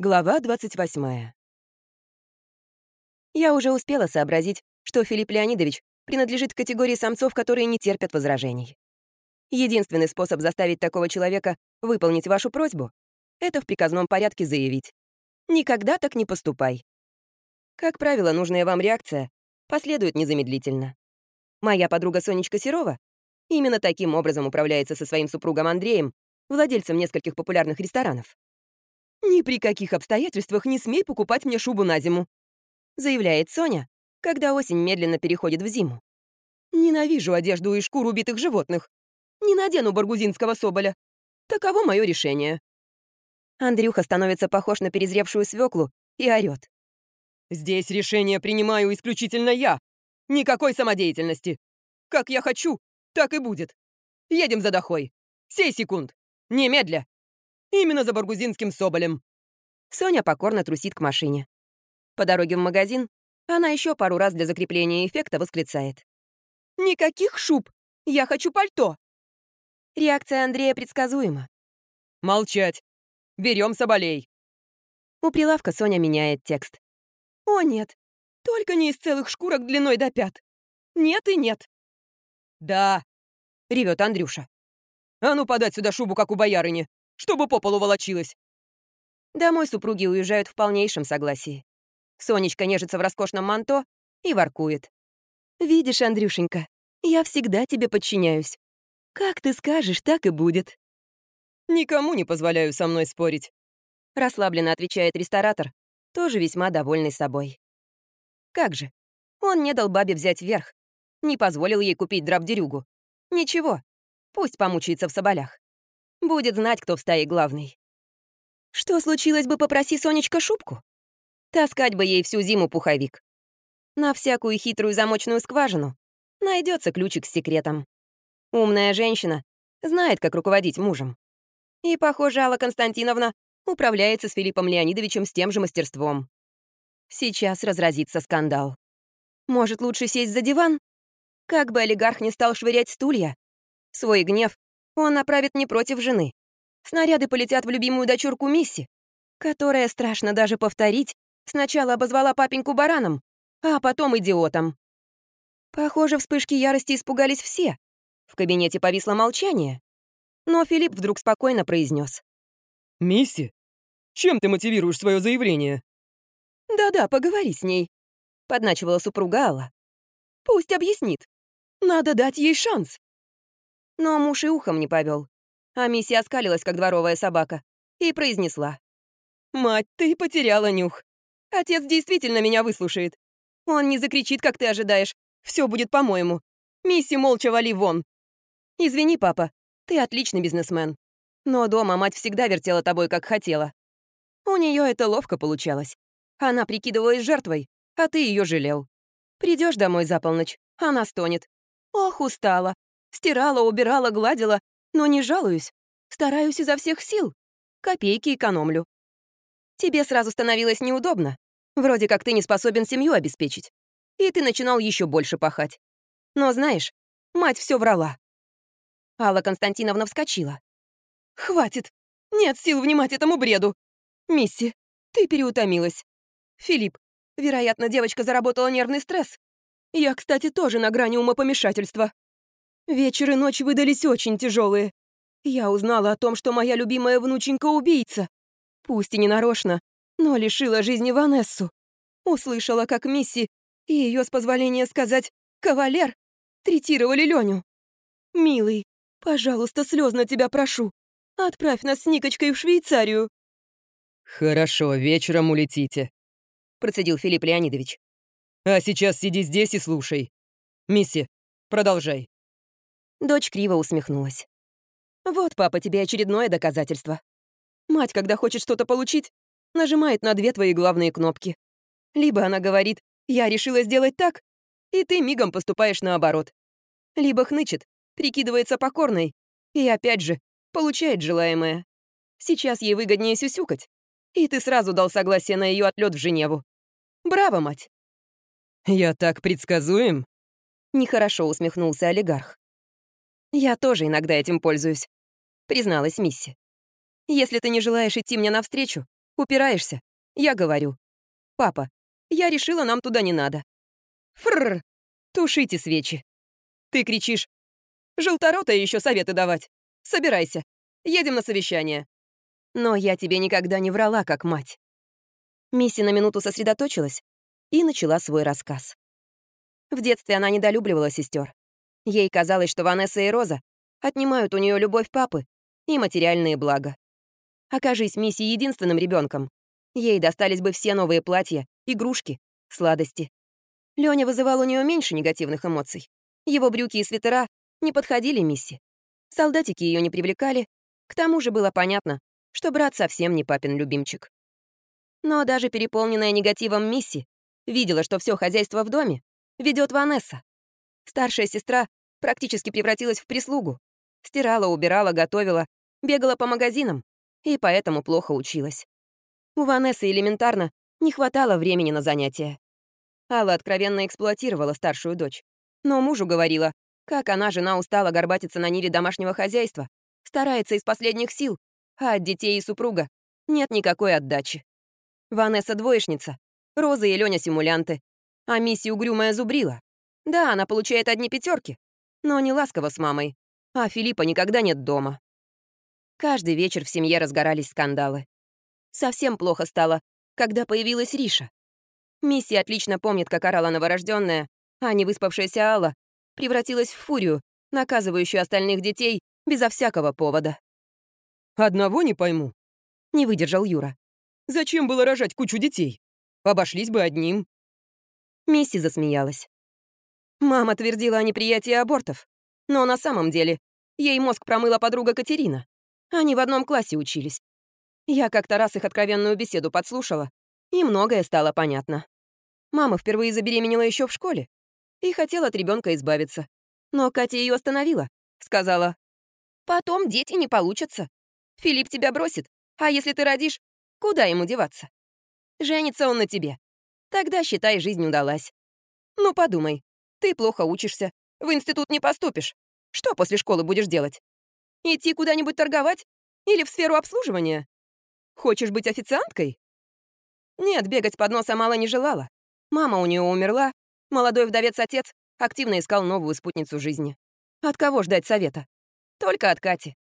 Глава 28. Я уже успела сообразить, что Филипп Леонидович принадлежит к категории самцов, которые не терпят возражений. Единственный способ заставить такого человека выполнить вашу просьбу — это в приказном порядке заявить. Никогда так не поступай. Как правило, нужная вам реакция последует незамедлительно. Моя подруга Сонечка Серова именно таким образом управляется со своим супругом Андреем, владельцем нескольких популярных ресторанов. «Ни при каких обстоятельствах не смей покупать мне шубу на зиму», заявляет Соня, когда осень медленно переходит в зиму. «Ненавижу одежду и шкуру убитых животных. Не надену баргузинского соболя. Таково мое решение». Андрюха становится похож на перезревшую свеклу и орёт. «Здесь решение принимаю исключительно я. Никакой самодеятельности. Как я хочу, так и будет. Едем за Дохой. Сей секунд. Немедля. Именно за баргузинским соболем». Соня покорно трусит к машине. По дороге в магазин она еще пару раз для закрепления эффекта восклицает. «Никаких шуб! Я хочу пальто!» Реакция Андрея предсказуема. «Молчать! Берем соболей!» У прилавка Соня меняет текст. «О, нет! Только не из целых шкурок длиной до пят! Нет и нет!» «Да!» — ревет Андрюша. «А ну подать сюда шубу, как у боярыни! Чтобы по полу волочилась. Домой супруги уезжают в полнейшем согласии. Сонечка нежится в роскошном манто и воркует. «Видишь, Андрюшенька, я всегда тебе подчиняюсь. Как ты скажешь, так и будет». «Никому не позволяю со мной спорить», — расслабленно отвечает ресторатор, тоже весьма довольный собой. Как же, он не дал бабе взять верх, не позволил ей купить драбдерюгу. Ничего, пусть помучается в соболях. Будет знать, кто в стае главный. Что случилось бы, попроси Сонечка шубку? Таскать бы ей всю зиму пуховик. На всякую хитрую замочную скважину найдется ключик с секретом. Умная женщина знает, как руководить мужем. И, похоже, Алла Константиновна управляется с Филиппом Леонидовичем с тем же мастерством. Сейчас разразится скандал. Может, лучше сесть за диван? Как бы олигарх не стал швырять стулья, свой гнев он направит не против жены. Снаряды полетят в любимую дочурку Мисси, которая, страшно даже повторить, сначала обозвала папеньку бараном, а потом идиотом. Похоже, вспышки ярости испугались все. В кабинете повисло молчание. Но Филипп вдруг спокойно произнес: «Мисси, чем ты мотивируешь свое заявление?» «Да-да, поговори с ней», — подначивала супруга Алла. «Пусть объяснит. Надо дать ей шанс. Но муж и ухом не повел. А Мисси оскалилась, как дворовая собака, и произнесла. «Мать, ты потеряла нюх. Отец действительно меня выслушает. Он не закричит, как ты ожидаешь. Все будет по-моему. Мисси молча вали вон. Извини, папа, ты отличный бизнесмен. Но дома мать всегда вертела тобой, как хотела. У нее это ловко получалось. Она прикидывалась жертвой, а ты ее жалел. Придешь домой за полночь, она стонет. Ох, устала. Стирала, убирала, гладила, но не жалуюсь. Стараюсь изо всех сил. Копейки экономлю. Тебе сразу становилось неудобно. Вроде как ты не способен семью обеспечить. И ты начинал еще больше пахать. Но знаешь, мать все врала. Алла Константиновна вскочила. «Хватит! Нет сил внимать этому бреду! Мисси, ты переутомилась. Филипп, вероятно, девочка заработала нервный стресс. Я, кстати, тоже на грани умопомешательства. Вечер и ночь выдались очень тяжелые. Я узнала о том, что моя любимая внученька убийца. Пусть и не нарочно, но лишила жизни Ванессу. Услышала, как Мисси и ее, с позволения сказать, кавалер третировали Леню. «Милый, пожалуйста, слезно тебя прошу. Отправь нас с Никочкой в Швейцарию». «Хорошо, вечером улетите», — процедил Филипп Леонидович. «А сейчас сиди здесь и слушай. Мисси, продолжай». Дочь криво усмехнулась. «Вот, папа, тебе очередное доказательство. Мать, когда хочет что-то получить, нажимает на две твои главные кнопки. Либо она говорит «я решила сделать так», и ты мигом поступаешь наоборот. Либо хнычет, прикидывается покорной, и опять же, получает желаемое. Сейчас ей выгоднее сюсюкать, и ты сразу дал согласие на ее отлет в Женеву. Браво, мать!» «Я так предсказуем?» Нехорошо усмехнулся олигарх. «Я тоже иногда этим пользуюсь», — призналась Мисси. «Если ты не желаешь идти мне навстречу, Упираешься? Я говорю. Папа, я решила, нам туда не надо. Фррр, тушите свечи. Ты кричишь. Желторотая еще советы давать. Собирайся. Едем на совещание. Но я тебе никогда не врала, как мать. Мисси на минуту сосредоточилась и начала свой рассказ. В детстве она недолюбливала сестер. Ей казалось, что Ванесса и Роза отнимают у нее любовь папы и материальные блага. Окажись Мисси единственным ребенком, ей достались бы все новые платья, игрушки, сладости. Лёня вызывал у нее меньше негативных эмоций. Его брюки и свитера не подходили Мисси. Солдатики ее не привлекали. К тому же было понятно, что брат совсем не папин любимчик. Но даже переполненная негативом Мисси видела, что все хозяйство в доме ведет Ванесса. Старшая сестра практически превратилась в прислугу. Стирала, убирала, готовила, бегала по магазинам и поэтому плохо училась. У Ванессы элементарно не хватало времени на занятия. Алла откровенно эксплуатировала старшую дочь. Но мужу говорила, как она, жена, устала горбатиться на ниве домашнего хозяйства, старается из последних сил, а от детей и супруга нет никакой отдачи. Ванесса двоечница, Роза и Лёня симулянты, а Мисси угрюмая зубрила. Да, она получает одни пятерки, но не ласково с мамой, а Филиппа никогда нет дома. Каждый вечер в семье разгорались скандалы. Совсем плохо стало, когда появилась Риша. Мисси отлично помнит, как орала новорожденная, а не выспавшаяся Алла превратилась в фурию, наказывающую остальных детей безо всякого повода. «Одного не пойму», — не выдержал Юра. «Зачем было рожать кучу детей? Обошлись бы одним». Мисси засмеялась. Мама твердила о неприятии абортов, но на самом деле ей мозг промыла подруга Катерина. Они в одном классе учились. Я как-то раз их откровенную беседу подслушала, и многое стало понятно. Мама впервые забеременела еще в школе и хотела от ребенка избавиться. Но Катя ее остановила. Сказала, «Потом дети не получатся. Филипп тебя бросит, а если ты родишь, куда ему деваться? Женится он на тебе. Тогда, считай, жизнь удалась. Ну, подумай, ты плохо учишься, в институт не поступишь. Что после школы будешь делать? Идти куда-нибудь торговать? Или в сферу обслуживания? Хочешь быть официанткой? Нет, бегать под носа мало не желала. Мама у нее умерла, молодой вдовец-отец активно искал новую спутницу жизни. От кого ждать совета? Только от Кати.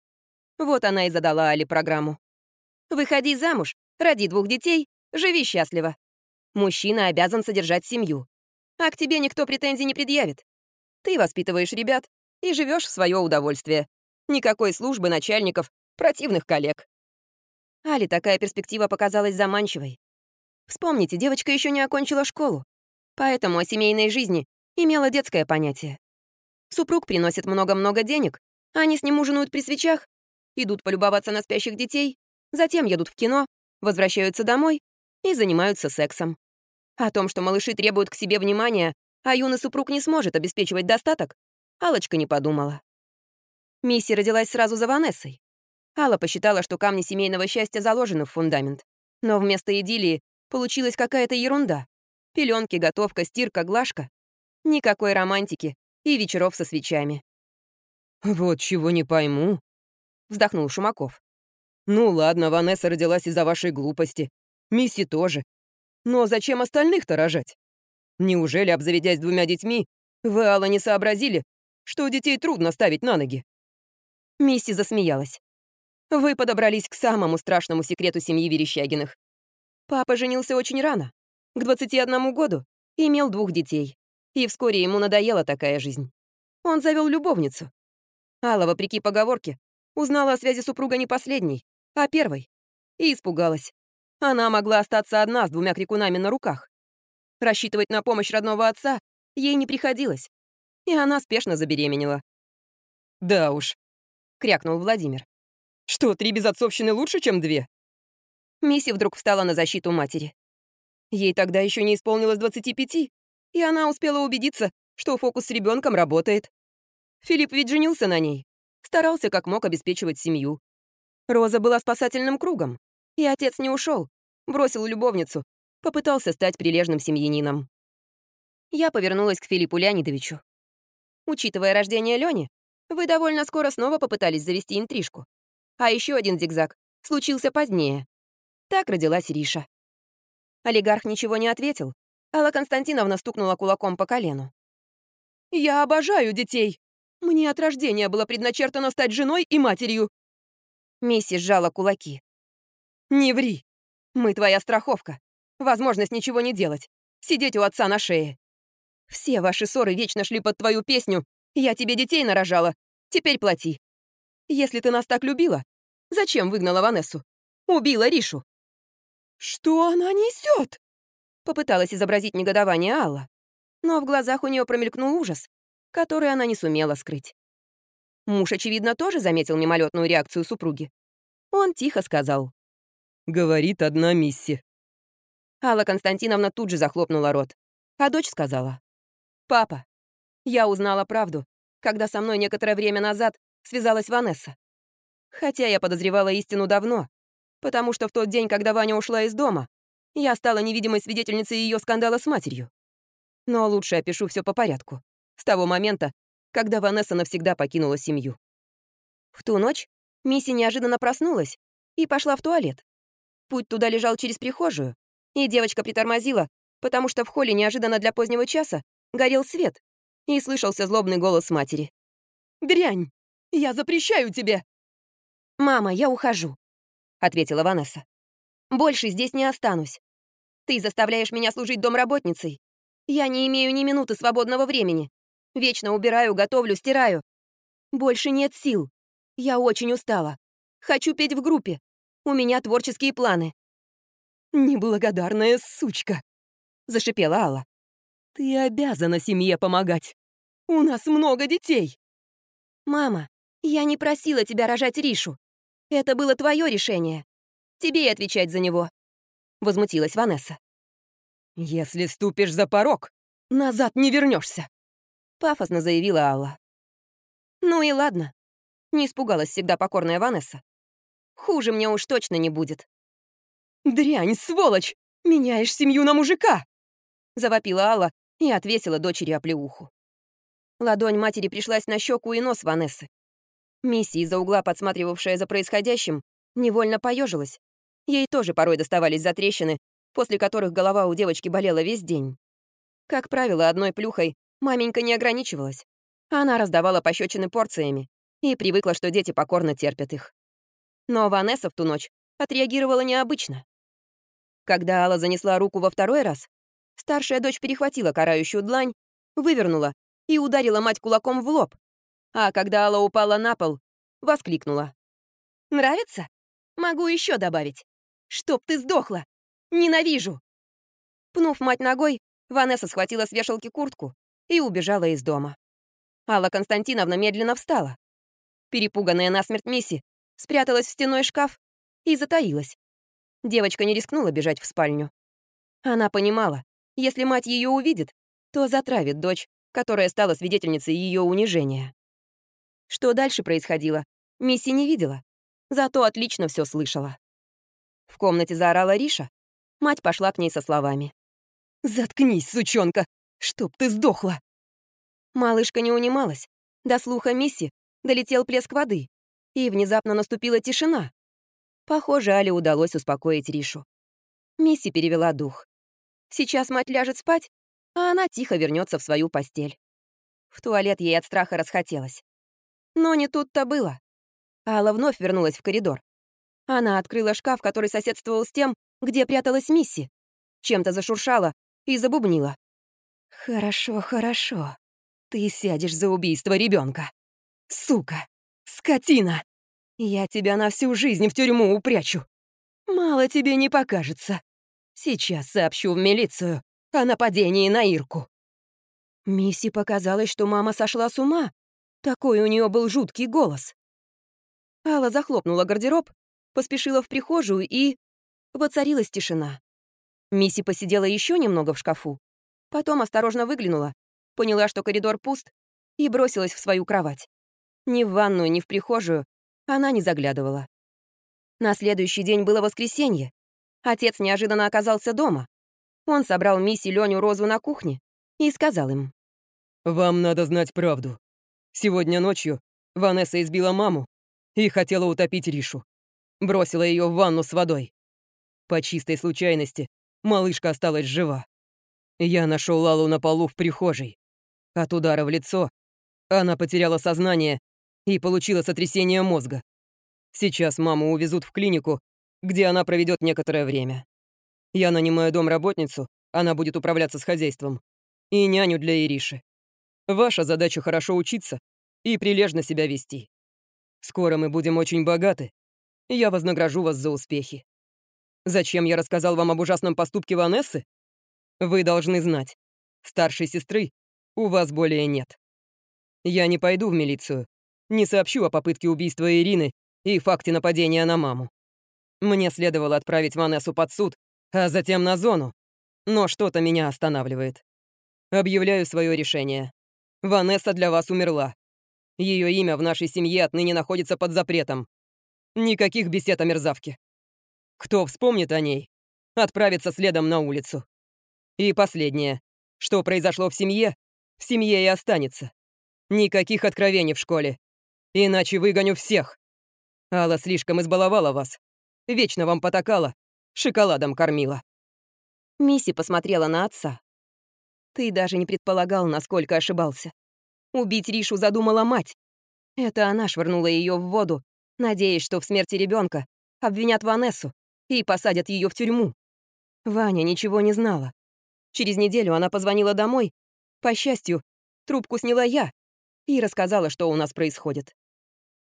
Вот она и задала Али программу. «Выходи замуж, роди двух детей, живи счастливо. Мужчина обязан содержать семью. А к тебе никто претензий не предъявит. Ты воспитываешь ребят и живешь в свое удовольствие. Никакой службы начальников, противных коллег. Али такая перспектива показалась заманчивой. Вспомните, девочка еще не окончила школу, поэтому о семейной жизни имела детское понятие. Супруг приносит много-много денег, они с ним ужинают при свечах, идут полюбоваться на спящих детей, затем едут в кино, возвращаются домой и занимаются сексом. О том, что малыши требуют к себе внимания, а юный супруг не сможет обеспечивать достаток, Алочка не подумала. Мисси родилась сразу за Ванессой. Алла посчитала, что камни семейного счастья заложены в фундамент. Но вместо идиллии получилась какая-то ерунда. Пеленки, готовка, стирка, глажка. Никакой романтики и вечеров со свечами. «Вот чего не пойму», — вздохнул Шумаков. «Ну ладно, Ванесса родилась из-за вашей глупости. Мисси тоже. Но зачем остальных-то рожать? Неужели, обзаведясь двумя детьми, вы, Алла, не сообразили, что детей трудно ставить на ноги?» Мисси засмеялась. «Вы подобрались к самому страшному секрету семьи Верещагиных. Папа женился очень рано, к 21 году, имел двух детей. И вскоре ему надоела такая жизнь. Он завел любовницу. Алла, вопреки поговорке, узнала о связи супруга не последней, а первой. И испугалась. Она могла остаться одна с двумя крикунами на руках. Рассчитывать на помощь родного отца ей не приходилось. И она спешно забеременела. «Да уж, — крякнул Владимир. «Что, три безотцовщины лучше, чем две?» Мисси вдруг встала на защиту матери. Ей тогда еще не исполнилось 25, и она успела убедиться, что фокус с ребенком работает. Филипп ведь женился на ней, старался как мог обеспечивать семью. Роза была спасательным кругом, и отец не ушел, бросил любовницу, попытался стать прилежным семьянином. Я повернулась к Филиппу Леонидовичу. Учитывая рождение Лёни, вы довольно скоро снова попытались завести интрижку. А еще один зигзаг случился позднее. Так родилась Риша. Олигарх ничего не ответил. Алла Константиновна стукнула кулаком по колену. «Я обожаю детей! Мне от рождения было предначертано стать женой и матерью!» Мисси сжала кулаки. «Не ври! Мы твоя страховка. Возможность ничего не делать. Сидеть у отца на шее. Все ваши ссоры вечно шли под твою песню. Я тебе детей нарожала. Теперь плати. Если ты нас так любила, зачем выгнала Ванессу? Убила Ришу. Что она несет? Попыталась изобразить негодование Алла. Но в глазах у нее промелькнул ужас, который она не сумела скрыть. Муж, очевидно, тоже заметил мимолетную реакцию супруги. Он тихо сказал. «Говорит одна Мисси». Алла Константиновна тут же захлопнула рот, а дочь сказала. «Папа, я узнала правду, когда со мной некоторое время назад связалась Ванесса. Хотя я подозревала истину давно, потому что в тот день, когда Ваня ушла из дома, я стала невидимой свидетельницей ее скандала с матерью. Но лучше опишу все по порядку. С того момента, когда Ванесса навсегда покинула семью. В ту ночь Мисси неожиданно проснулась и пошла в туалет. Путь туда лежал через прихожую, и девочка притормозила, потому что в холле неожиданно для позднего часа горел свет, и слышался злобный голос матери. «Дрянь! Я запрещаю тебе!» «Мама, я ухожу», — ответила Ванесса. «Больше здесь не останусь. Ты заставляешь меня служить домработницей. Я не имею ни минуты свободного времени. Вечно убираю, готовлю, стираю. Больше нет сил. Я очень устала. Хочу петь в группе. У меня творческие планы». «Неблагодарная сучка», — зашипела Алла. Ты обязана семье помогать. У нас много детей. Мама, я не просила тебя рожать Ришу. Это было твое решение. Тебе и отвечать за него. Возмутилась Ванесса. Если ступишь за порог, назад не вернешься. Пафосно заявила Алла. Ну и ладно. Не испугалась всегда покорная Ванесса. Хуже мне уж точно не будет. «Дрянь, сволочь! Меняешь семью на мужика!» Завопила Алла, и отвесила дочери оплеуху. Ладонь матери пришлась на щеку и нос Ванессы. Мисси, из-за угла подсматривавшая за происходящим, невольно поежилась. Ей тоже порой доставались затрещины, после которых голова у девочки болела весь день. Как правило, одной плюхой маменька не ограничивалась. Она раздавала пощечины порциями и привыкла, что дети покорно терпят их. Но Ванесса в ту ночь отреагировала необычно. Когда Алла занесла руку во второй раз, Старшая дочь перехватила карающую длань, вывернула и ударила мать кулаком в лоб. А когда Алла упала на пол, воскликнула. «Нравится? Могу еще добавить. Чтоб ты сдохла! Ненавижу!» Пнув мать ногой, Ванесса схватила с вешалки куртку и убежала из дома. Алла Константиновна медленно встала. Перепуганная насмерть Мисси спряталась в стеной шкаф и затаилась. Девочка не рискнула бежать в спальню. Она понимала, если мать ее увидит, то затравит дочь, которая стала свидетельницей ее унижения. Что дальше происходило, Мисси не видела, зато отлично все слышала. В комнате заорала Риша. Мать пошла к ней со словами. «Заткнись, сучонка! Чтоб ты сдохла!» Малышка не унималась. До слуха Мисси долетел плеск воды, и внезапно наступила тишина. Похоже, Але удалось успокоить Ришу. Мисси перевела дух. Сейчас мать ляжет спать, а она тихо вернется в свою постель. В туалет ей от страха расхотелось. Но не тут-то было. Алла вновь вернулась в коридор. Она открыла шкаф, который соседствовал с тем, где пряталась Мисси. Чем-то зашуршала и забубнила. «Хорошо, хорошо. Ты сядешь за убийство ребенка. Сука! Скотина! Я тебя на всю жизнь в тюрьму упрячу. Мало тебе не покажется. Сейчас сообщу в милицию о нападении на Ирку». Мисси показалось, что мама сошла с ума. Такой у нее был жуткий голос. Алла захлопнула гардероб, поспешила в прихожую и... Воцарилась тишина. Мисси посидела еще немного в шкафу, потом осторожно выглянула, поняла, что коридор пуст, и бросилась в свою кровать. Ни в ванную, ни в прихожую она не заглядывала. На следующий день было воскресенье, Отец неожиданно оказался дома. Он собрал Мисси, Леню, Розу на кухне и сказал им. «Вам надо знать правду. Сегодня ночью Ванесса избила маму и хотела утопить Ришу. Бросила ее в ванну с водой. По чистой случайности малышка осталась жива. Я нашел Лалу на полу в прихожей. От удара в лицо она потеряла сознание и получила сотрясение мозга. Сейчас маму увезут в клинику, где она проведет некоторое время. Я нанимаю домработницу, она будет управляться с хозяйством, и няню для Ириши. Ваша задача хорошо учиться и прилежно себя вести. Скоро мы будем очень богаты, и я вознагражу вас за успехи. Зачем я рассказал вам об ужасном поступке Ванессы? Вы должны знать. Старшей сестры у вас более нет. Я не пойду в милицию, не сообщу о попытке убийства Ирины и факте нападения на маму. Мне следовало отправить Ванессу под суд, а затем на зону, но что-то меня останавливает. Объявляю свое решение. Ванесса для вас умерла. Ее имя в нашей семье отныне находится под запретом. Никаких бесед о мерзавке. Кто вспомнит о ней, отправится следом на улицу. И последнее. Что произошло в семье, в семье и останется. Никаких откровений в школе. Иначе выгоню всех. Алла слишком избаловала вас. Вечно вам потакала, шоколадом кормила. Мисси посмотрела на отца. Ты даже не предполагал, насколько ошибался. Убить Ришу задумала мать. Это она швырнула ее в воду, надеясь, что в смерти ребенка обвинят Ванессу и посадят ее в тюрьму. Ваня ничего не знала. Через неделю она позвонила домой. По счастью, трубку сняла я и рассказала, что у нас происходит.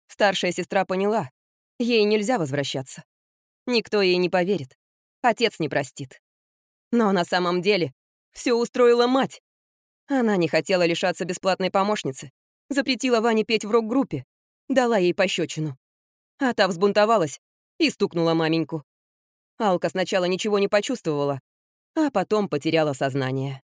Старшая сестра поняла, ей нельзя возвращаться. Никто ей не поверит, отец не простит. Но на самом деле все устроила мать. Она не хотела лишаться бесплатной помощницы. Запретила Ване петь в рок-группе. Дала ей пощечину. А та взбунтовалась и стукнула маменьку. Алка сначала ничего не почувствовала, а потом потеряла сознание.